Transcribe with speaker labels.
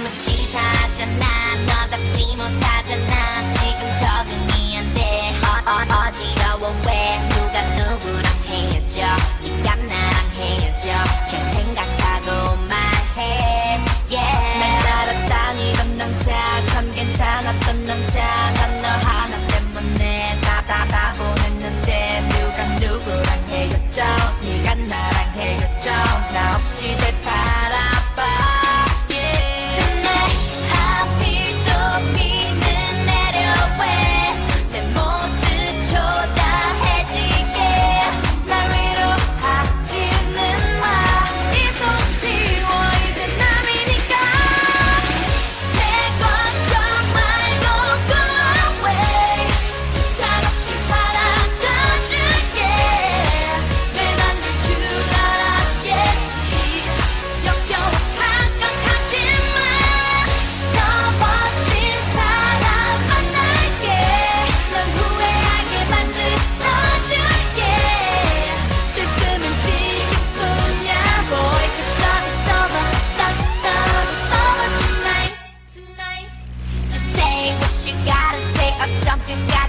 Speaker 1: 너무 치사하잖아. 너답지 못하잖아. 지금 적응이 안돼. 어, 어, 어지러워. 왜? 누가 누구랑 헤어져? 네가 나랑 헤어져. 잘 생각하고 말해. Yeah. 날 따라다니 던 남자. 참 괜찮았던 남자. 난 너 하나 때문에 다다다 보냈는데 누가 누구랑 헤어져